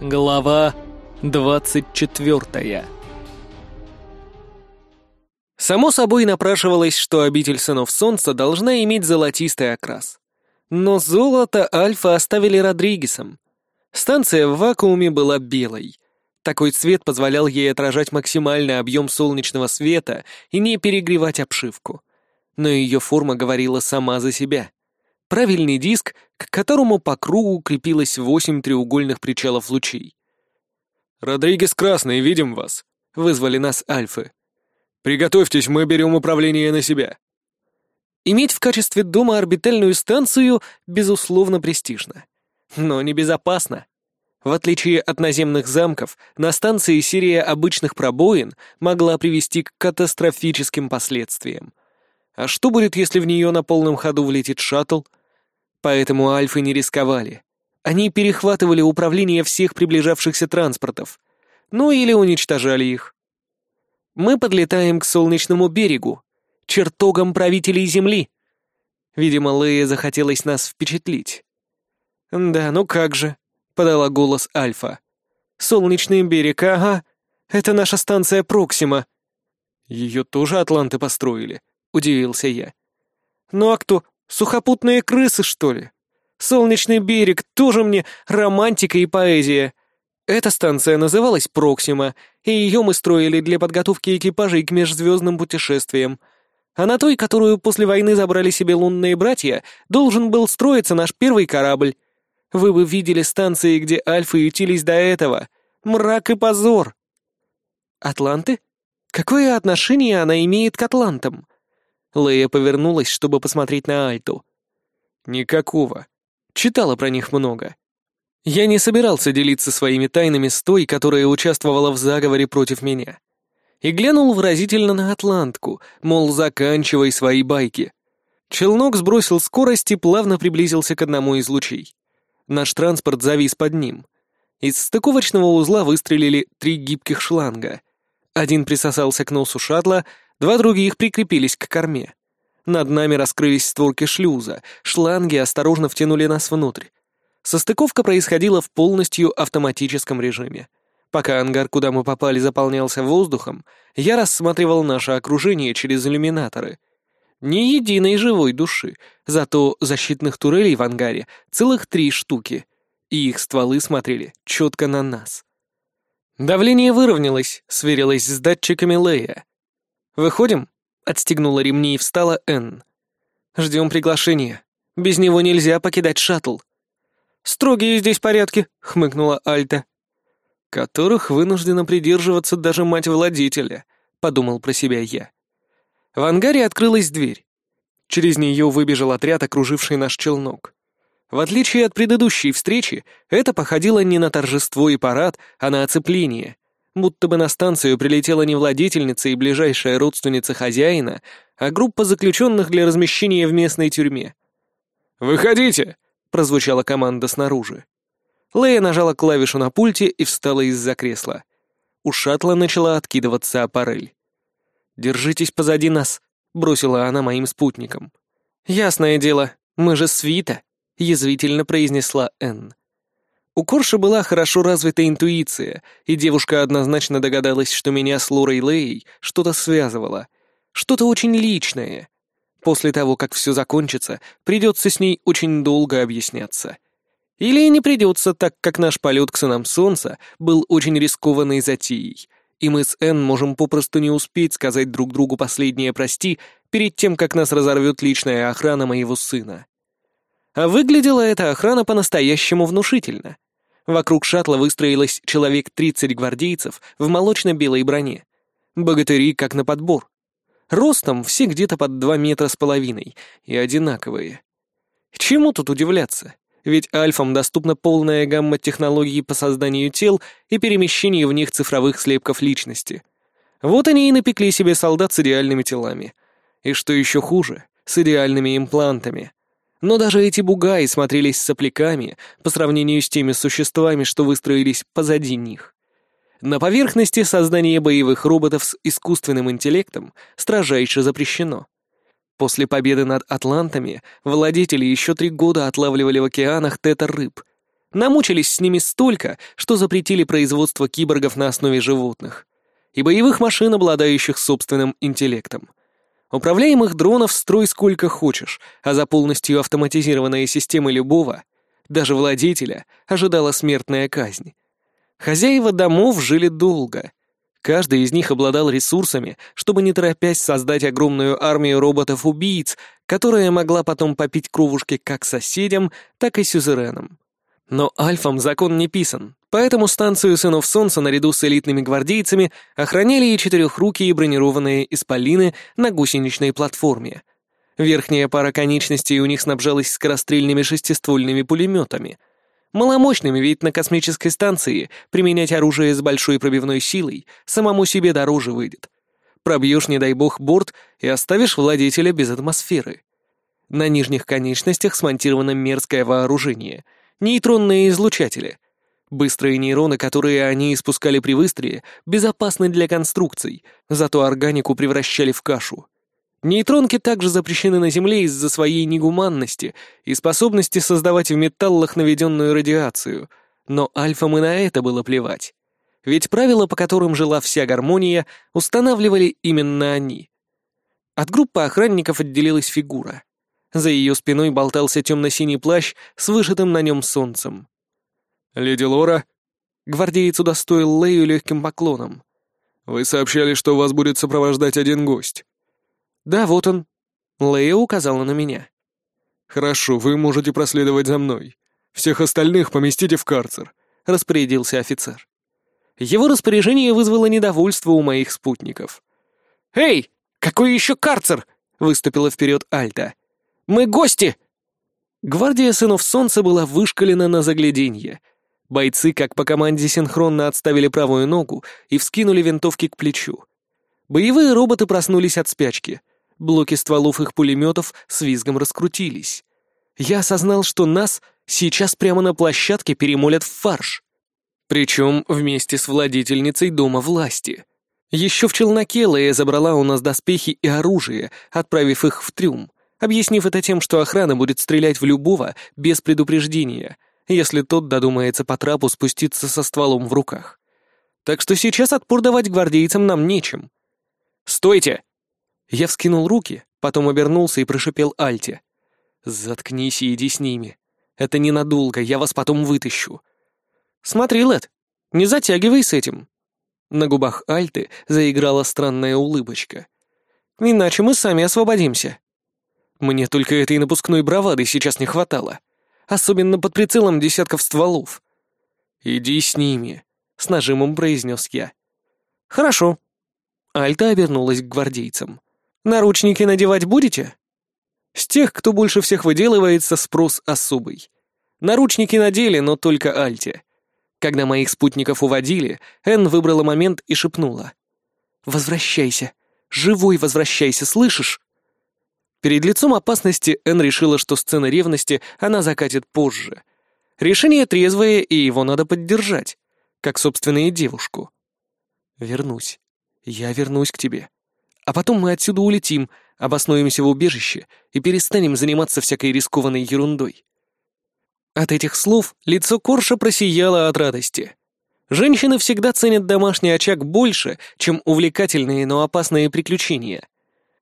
Глава 24 Само собой напрашивалось, что обитель сынов солнца должна иметь золотистый окрас. Но золото Альфа оставили Родригесом. Станция в вакууме была белой. Такой цвет позволял ей отражать максимальный объем солнечного света и не перегревать обшивку. Но ее форма говорила сама за себя. Правильный диск, к которому по кругу крепилось восемь треугольных причалов лучей. «Родригес Красный, видим вас!» — вызвали нас Альфы. «Приготовьтесь, мы берем управление на себя». Иметь в качестве дома орбитальную станцию, безусловно, престижно. Но небезопасно. В отличие от наземных замков, на станции серия обычных пробоин могла привести к катастрофическим последствиям. А что будет, если в нее на полном ходу влетит шаттл — Поэтому альфы не рисковали. Они перехватывали управление всех приближавшихся транспортов. Ну или уничтожали их. Мы подлетаем к солнечному берегу, чертогам правителей Земли. Видимо, Лея захотелось нас впечатлить. «Да, ну как же», — подала голос Альфа. «Солнечный берег, ага. Это наша станция Проксима». «Ее тоже атланты построили», — удивился я. «Ну а кто? Сухопутные крысы, что ли? Солнечный берег, тоже мне романтика и поэзия. Эта станция называлась Проксима, и ее мы строили для подготовки экипажей к межзвездным путешествиям. А на той, которую после войны забрали себе лунные братья, должен был строиться наш первый корабль. Вы бы видели станции, где альфы ютились до этого. Мрак и позор. Атланты? Какое отношение она имеет к атлантам? Лея повернулась, чтобы посмотреть на Альту. «Никакого. Читала про них много». Я не собирался делиться своими тайнами с той, которая участвовала в заговоре против меня. И глянул выразительно на Атлантку, мол, заканчивай свои байки. Челнок сбросил скорость и плавно приблизился к одному из лучей. Наш транспорт завис под ним. Из стыковочного узла выстрелили три гибких шланга. Один присосался к носу шаттла, Два других прикрепились к корме. Над нами раскрылись створки шлюза, шланги осторожно втянули нас внутрь. Состыковка происходила в полностью автоматическом режиме. Пока ангар, куда мы попали, заполнялся воздухом, я рассматривал наше окружение через иллюминаторы. Ни единой живой души, зато защитных турелей в ангаре целых три штуки, и их стволы смотрели четко на нас. Давление выровнялось, сверилось с датчиками Лея. «Выходим?» — отстегнула ремни и встала Энн. «Ждем приглашения. Без него нельзя покидать шаттл». «Строгие здесь порядки», — хмыкнула Альта. «Которых вынуждена придерживаться даже мать владетеля», — подумал про себя я. В ангаре открылась дверь. Через нее выбежал отряд, окруживший наш челнок. В отличие от предыдущей встречи, это походило не на торжество и парад, а на оцепление будто бы на станцию прилетела не владительница и ближайшая родственница хозяина, а группа заключенных для размещения в местной тюрьме. «Выходите!» — прозвучала команда снаружи. Лея нажала клавишу на пульте и встала из-за кресла. У шаттла начала откидываться аппарель. «Держитесь позади нас», — бросила она моим спутникам. «Ясное дело, мы же свита», — язвительно произнесла Энн. У Корши была хорошо развита интуиция, и девушка однозначно догадалась, что меня с Лорой Лей что-то связывало. Что-то очень личное. После того, как все закончится, придется с ней очень долго объясняться. Или не придется, так как наш полет к сынам Солнца был очень рискованной затеей, и мы с Энн можем попросту не успеть сказать друг другу последнее «прости» перед тем, как нас разорвет личная охрана моего сына. А выглядела эта охрана по-настоящему внушительно. Вокруг шаттла выстроилось человек 30 гвардейцев в молочно-белой броне. Богатыри как на подбор. Ростом все где-то под 2 метра с половиной и одинаковые. Чему тут удивляться? Ведь альфам доступна полная гамма технологий по созданию тел и перемещению в них цифровых слепков личности. Вот они и напекли себе солдат с идеальными телами. И что еще хуже, с идеальными имплантами. Но даже эти бугаи смотрелись сопляками по сравнению с теми существами, что выстроились позади них. На поверхности создание боевых роботов с искусственным интеллектом строжайше запрещено. После победы над атлантами владетели еще три года отлавливали в океанах тета-рыб. Намучились с ними столько, что запретили производство киборгов на основе животных. И боевых машин, обладающих собственным интеллектом. Управляемых дронов строй сколько хочешь, а за полностью автоматизированные системы любого, даже владетеля, ожидала смертная казнь. Хозяева домов жили долго. Каждый из них обладал ресурсами, чтобы не торопясь создать огромную армию роботов-убийц, которая могла потом попить кровушки как соседям, так и сюзеренам. Но альфам закон не писан, поэтому станцию сынов Солнца наряду с элитными гвардейцами охраняли и четырехрукие бронированные исполины на гусеничной платформе. Верхняя пара конечностей у них снабжалась скорострельными шестиствольными пулеметами. Маломощными, ведь на космической станции применять оружие с большой пробивной силой самому себе дороже выйдет. Пробьешь, не дай бог, борт и оставишь владетеля без атмосферы. На нижних конечностях смонтировано мерзкое вооружение — Нейтронные излучатели. Быстрые нейроны, которые они испускали при выстреле, безопасны для конструкций, зато органику превращали в кашу. Нейтронки также запрещены на Земле из-за своей негуманности и способности создавать в металлах наведенную радиацию, но альфам и на это было плевать. Ведь правила, по которым жила вся гармония, устанавливали именно они. От группы охранников отделилась фигура. За ее спиной болтался темно-синий плащ с вышитым на нем солнцем. «Леди Лора?» Гвардеец удостоил Лею легким поклоном. «Вы сообщали, что вас будет сопровождать один гость». «Да, вот он». Лея указала на меня. «Хорошо, вы можете проследовать за мной. Всех остальных поместите в карцер», — распорядился офицер. Его распоряжение вызвало недовольство у моих спутников. «Эй, какой еще карцер?» — выступила вперед Альта. Мы гости!» Гвардия сынов солнца была вышкалена на загляденье. Бойцы, как по команде, синхронно отставили правую ногу и вскинули винтовки к плечу. Боевые роботы проснулись от спячки. Блоки стволов их пулеметов с визгом раскрутились. Я осознал, что нас сейчас прямо на площадке перемолят в фарш. Причем вместе с владительницей Дома власти. Еще в челноке Лея забрала у нас доспехи и оружие, отправив их в трюм объяснив это тем, что охрана будет стрелять в любого без предупреждения, если тот додумается по трапу спуститься со стволом в руках. Так что сейчас отпор давать гвардейцам нам нечем. «Стойте!» Я вскинул руки, потом обернулся и прошипел Альте. «Заткнись и иди с ними. Это ненадолго, я вас потом вытащу». «Смотри, Лед, не затягивай с этим». На губах Альты заиграла странная улыбочка. «Иначе мы сами освободимся». Мне только этой напускной бравады сейчас не хватало. Особенно под прицелом десятков стволов. «Иди с ними», — с нажимом произнес я. «Хорошо». Альта обернулась к гвардейцам. «Наручники надевать будете?» С тех, кто больше всех выделывается, спрос особый. Наручники надели, но только Альте. Когда моих спутников уводили, Энн выбрала момент и шепнула. «Возвращайся. Живой возвращайся, слышишь?» Перед лицом опасности Эн решила, что сцена ревности она закатит позже. Решение трезвое, и его надо поддержать, как, собственно, и девушку. «Вернусь. Я вернусь к тебе. А потом мы отсюда улетим, обоснуемся в убежище и перестанем заниматься всякой рискованной ерундой». От этих слов лицо Корша просияло от радости. Женщины всегда ценят домашний очаг больше, чем увлекательные, но опасные приключения.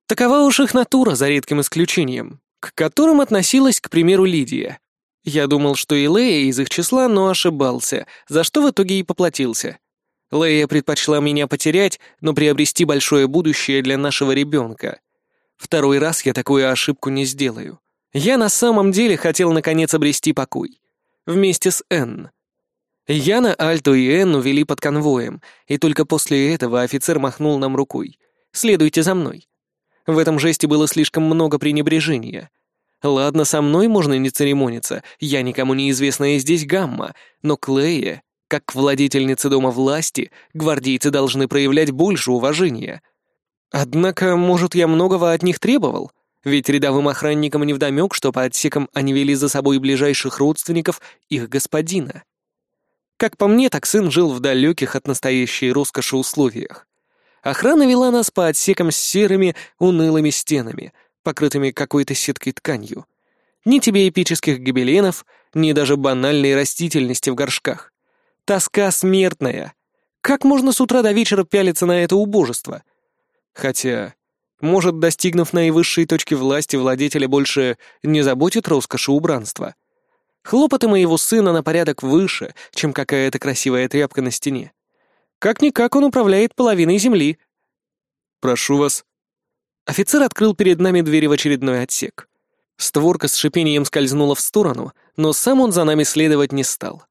Такова уж их натура, за редким исключением, к которым относилась, к примеру, Лидия. Я думал, что и Лея из их числа, но ошибался, за что в итоге и поплатился. Лея предпочла меня потерять, но приобрести большое будущее для нашего ребенка. Второй раз я такую ошибку не сделаю. Я на самом деле хотел наконец обрести покой. Вместе с Энн. Яна, Альту и Энн увели под конвоем, и только после этого офицер махнул нам рукой. «Следуйте за мной». В этом жесте было слишком много пренебрежения. Ладно, со мной можно не церемониться, я никому неизвестная здесь гамма, но Клея, как к владетельнице дома власти, гвардейцы должны проявлять больше уважения. Однако, может, я многого от них требовал? Ведь рядовым охранникам невдомёк, что по отсекам они вели за собой ближайших родственников их господина. Как по мне, так сын жил в далеких от настоящей роскоши условиях. Охрана вела нас по отсекам с серыми, унылыми стенами, покрытыми какой-то сеткой тканью. Ни тебе эпических гобеленов, ни даже банальной растительности в горшках. Тоска смертная. Как можно с утра до вечера пялиться на это убожество? Хотя, может, достигнув наивысшей точки власти, владетеля больше не заботит роскошь и убранство. Хлопоты моего сына на порядок выше, чем какая-то красивая тряпка на стене. Как-никак он управляет половиной земли. «Прошу вас». Офицер открыл перед нами двери в очередной отсек. Створка с шипением скользнула в сторону, но сам он за нами следовать не стал.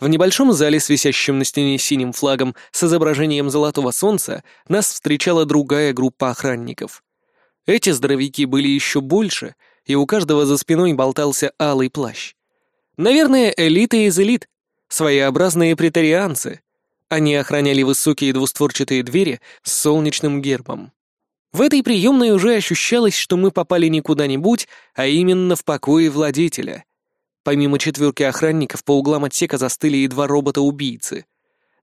В небольшом зале с висящим на стене синим флагом с изображением золотого солнца нас встречала другая группа охранников. Эти здоровяки были еще больше, и у каждого за спиной болтался алый плащ. Наверное, элита из элит, своеобразные претарианцы. Они охраняли высокие двустворчатые двери с солнечным гербом. В этой приемной уже ощущалось, что мы попали не куда-нибудь, а именно в покое владетеля. Помимо четверки охранников, по углам отсека застыли и два робота-убийцы.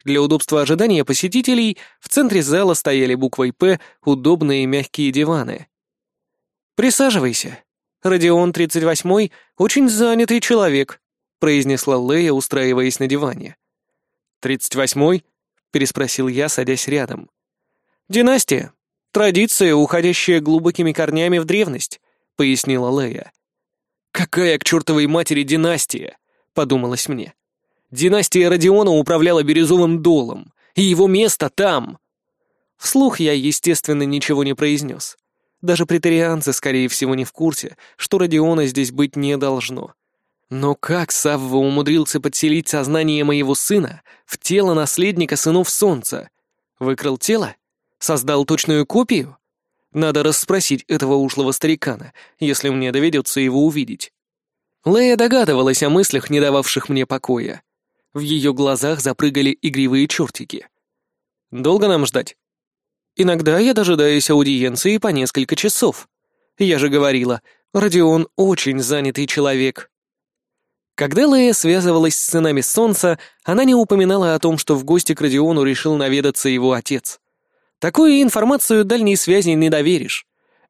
Для удобства ожидания посетителей в центре зала стояли буквой «П» удобные мягкие диваны. «Присаживайся. Родион 38-й — очень занятый человек», — произнесла Лея, устраиваясь на диване. «Тридцать восьмой?» — переспросил я, садясь рядом. «Династия. «Традиция, уходящая глубокими корнями в древность», — пояснила Лея. «Какая к чертовой матери династия?» — подумалось мне. «Династия Родиона управляла Бирюзовым долом, и его место там!» Вслух я, естественно, ничего не произнес. Даже претарианцы, скорее всего, не в курсе, что Родиона здесь быть не должно. Но как Савва умудрился подселить сознание моего сына в тело наследника сынов Солнца? Выкрал тело? Создал точную копию? Надо расспросить этого ушлого старикана, если мне доведется его увидеть. Лея догадывалась о мыслях, не дававших мне покоя. В ее глазах запрыгали игривые чертики. «Долго нам ждать?» «Иногда я дожидаюсь аудиенции по несколько часов. Я же говорила, Родион очень занятый человек». Когда Лея связывалась с сынами Солнца, она не упоминала о том, что в гости к Родиону решил наведаться его отец. Такую информацию дальней связи не доверишь.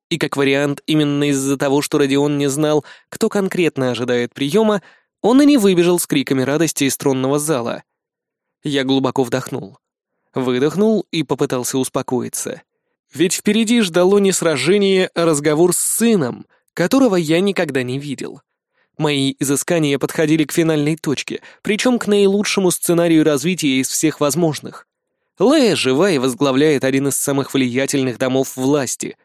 И как вариант, именно из-за того, что Родион не знал, кто конкретно ожидает приема, он и не выбежал с криками радости из тронного зала. Я глубоко вдохнул. Выдохнул и попытался успокоиться. Ведь впереди ждало не сражение, а разговор с сыном, которого я никогда не видел. Мои изыскания подходили к финальной точке, причем к наилучшему сценарию развития из всех возможных. Лея жива и возглавляет один из самых влиятельных домов власти.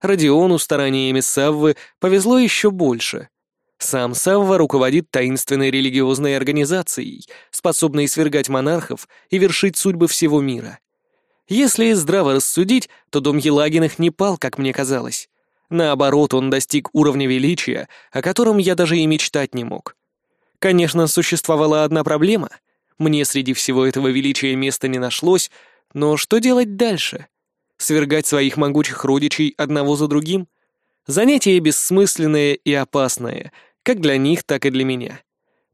Родиону стараниями Саввы повезло еще больше. Сам Савва руководит таинственной религиозной организацией, способной свергать монархов и вершить судьбы всего мира. Если здраво рассудить, то дом Елагиных не пал, как мне казалось. Наоборот, он достиг уровня величия, о котором я даже и мечтать не мог. Конечно, существовала одна проблема — мне среди всего этого величия места не нашлось, но что делать дальше? Свергать своих могучих родичей одного за другим? Занятие бессмысленное и опасное, как для них, так и для меня.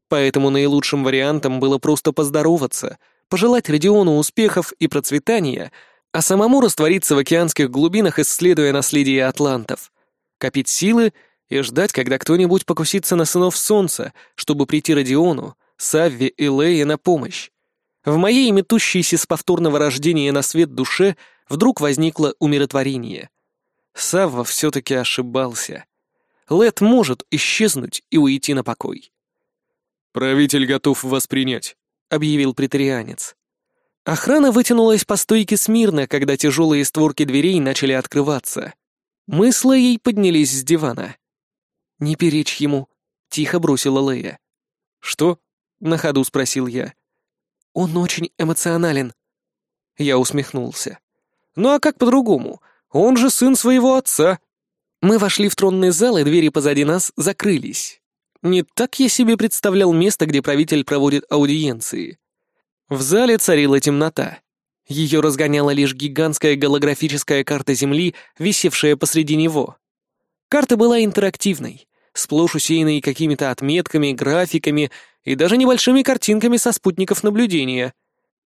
Поэтому наилучшим вариантом было просто поздороваться, пожелать Родиону успехов и процветания, а самому раствориться в океанских глубинах, исследуя наследие атлантов, копить силы и ждать, когда кто-нибудь покусится на сынов Солнца, чтобы прийти Родиону, Савви и Лея на помощь. В моей метущейся с повторного рождения на свет душе вдруг возникло умиротворение. Савва все-таки ошибался. Лед может исчезнуть и уйти на покой. «Правитель готов вас принять», — объявил претарианец. Охрана вытянулась по стойке смирно, когда тяжелые створки дверей начали открываться. Мы с Леей поднялись с дивана. «Не перечь ему», — тихо бросила Лея. «Что?» — на ходу спросил я. «Он очень эмоционален». Я усмехнулся. «Ну а как по-другому? Он же сын своего отца». Мы вошли в тронный зал, и двери позади нас закрылись. Не так я себе представлял место, где правитель проводит аудиенции. В зале царила темнота. Ее разгоняла лишь гигантская голографическая карта Земли, висевшая посреди него. Карта была интерактивной, сплошь усеянной какими-то отметками, графиками и даже небольшими картинками со спутников наблюдения.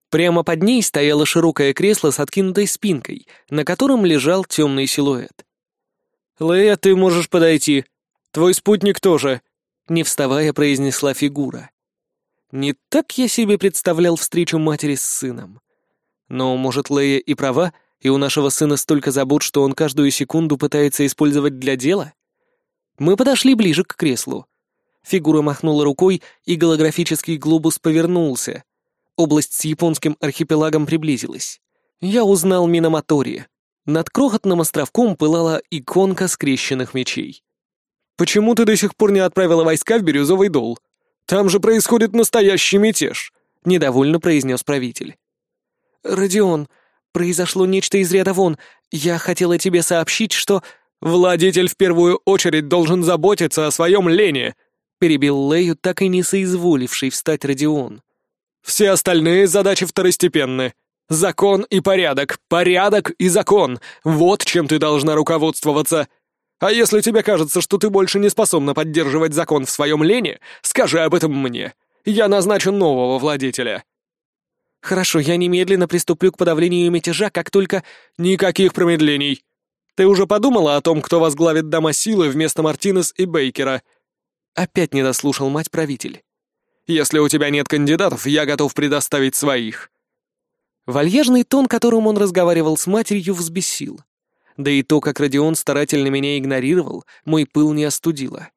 Прямо под ней стояло широкое кресло с откинутой спинкой, на котором лежал темный силуэт. «Лея, ты можешь подойти», — Твой спутник тоже», — не вставая произнесла фигура. Не так я себе представлял встречу матери с сыном. Но, может, Лея и права, и у нашего сына столько забот, что он каждую секунду пытается использовать для дела? Мы подошли ближе к креслу. Фигура махнула рукой, и голографический глобус повернулся. Область с японским архипелагом приблизилась. Я узнал Минаматори. Над крохотным островком пылала иконка скрещенных мечей. «Почему ты до сих пор не отправила войска в Бирюзовый дол? Там же происходит настоящий мятеж», — недовольно произнес правитель. «Родион, произошло нечто из ряда вон. Я хотела тебе сообщить, что...» «Владетель в первую очередь должен заботиться о своем лене», — перебил Лею, так и не соизволивший встать Родион. «Все остальные задачи второстепенны. Закон и порядок, порядок и закон — вот чем ты должна руководствоваться. А если тебе кажется, что ты больше не способна поддерживать закон в своем лене, скажи об этом мне. Я назначу нового владетеля». «Хорошо, я немедленно приступлю к подавлению мятежа, как только...» «Никаких промедлений. Ты уже подумала о том, кто возглавит дома силы вместо Мартинес и Бейкера?» Опять не дослушал мать-правитель. «Если у тебя нет кандидатов, я готов предоставить своих». Вальяжный тон, которым он разговаривал с матерью, взбесил. Да и то, как Родион старательно меня игнорировал, мой пыл не остудило.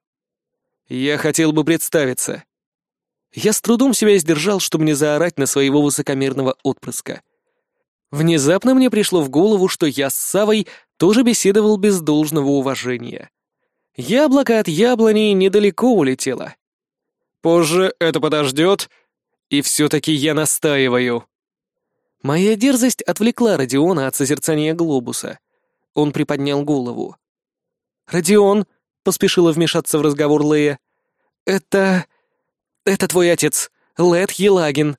«Я хотел бы представиться». Я с трудом себя сдержал, чтобы не заорать на своего высокомерного отпрыска. Внезапно мне пришло в голову, что я с Савой тоже беседовал без должного уважения. Яблоко от яблони недалеко улетело. Позже это подождет, и все-таки я настаиваю. Моя дерзость отвлекла Родиона от созерцания глобуса. Он приподнял голову. «Родион», — поспешила вмешаться в разговор Лея, — «это... это твой отец, Лед Елагин».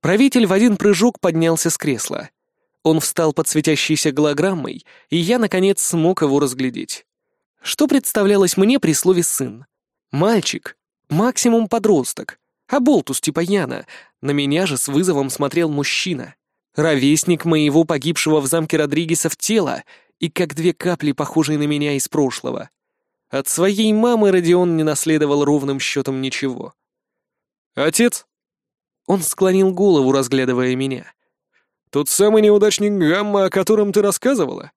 Правитель в один прыжок поднялся с кресла. Он встал под светящейся голограммой, и я, наконец, смог его разглядеть. Что представлялось мне при слове «сын»? Мальчик, максимум подросток, а болтус типа Яна. На меня же с вызовом смотрел мужчина. Ровесник моего погибшего в замке Родригеса в тело и как две капли, похожие на меня из прошлого. От своей мамы Родион не наследовал ровным счетом ничего. «Отец?» Он склонил голову, разглядывая меня. «Тот самый неудачник Гамма, о котором ты рассказывала?»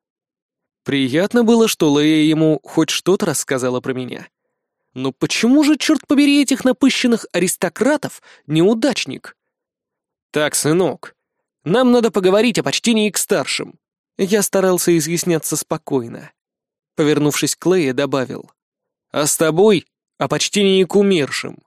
Приятно было, что Лея ему хоть что-то рассказала про меня. Но почему же, черт побери, этих напыщенных аристократов неудачник? «Так, сынок, нам надо поговорить о почтении к старшим». Я старался изъясняться спокойно. Повернувшись к Лее, добавил. «А с тобой о почтении к умершим».